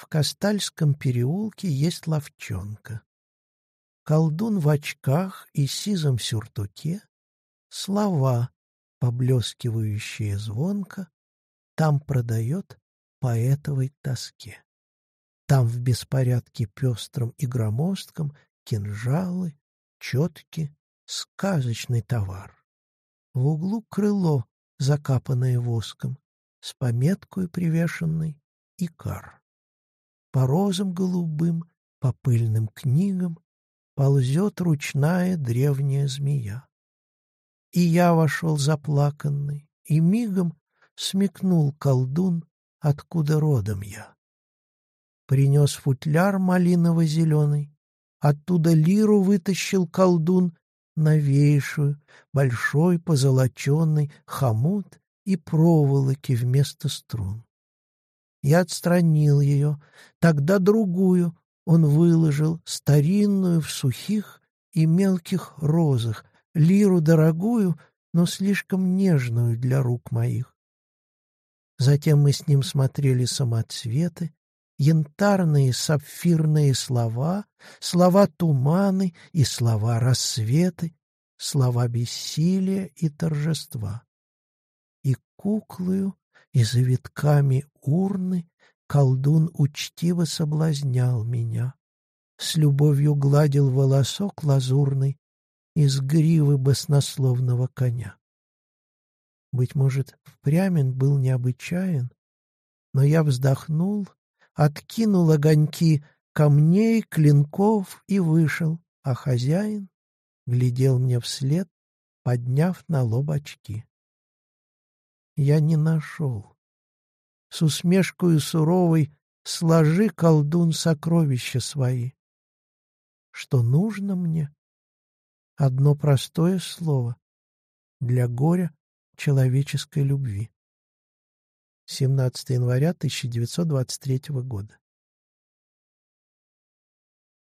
В Костальском переулке есть ловчонка. Колдун в очках и сизом сюртуке, Слова, поблескивающие звонко, Там продает поэтовой тоске. Там в беспорядке пестром и громоздком Кинжалы, четки, сказочный товар. В углу крыло, закапанное воском, С пометкой привешенной «Икар». По розам голубым, по пыльным книгам Ползет ручная древняя змея. И я вошел заплаканный, и мигом Смекнул колдун, откуда родом я. Принес футляр малиново-зеленый, Оттуда лиру вытащил колдун, Новейшую, большой позолоченный Хомут и проволоки вместо струн. Я отстранил ее, тогда другую, он выложил старинную в сухих и мелких розах, лиру дорогую, но слишком нежную для рук моих. Затем мы с ним смотрели самоцветы, янтарные сапфирные слова, слова туманы и слова рассветы, слова бессилия и торжества. И куклою, и завитками урны Колдун учтиво соблазнял меня, С любовью гладил волосок лазурный Из гривы баснословного коня. Быть может, впрямь он был необычайен, Но я вздохнул, откинул огоньки Камней, клинков и вышел, А хозяин глядел мне вслед, Подняв на лоб очки. Я не нашел с усмешкою суровой сложи, колдун, сокровища свои. Что нужно мне? Одно простое слово для горя человеческой любви. 17 января 1923 года.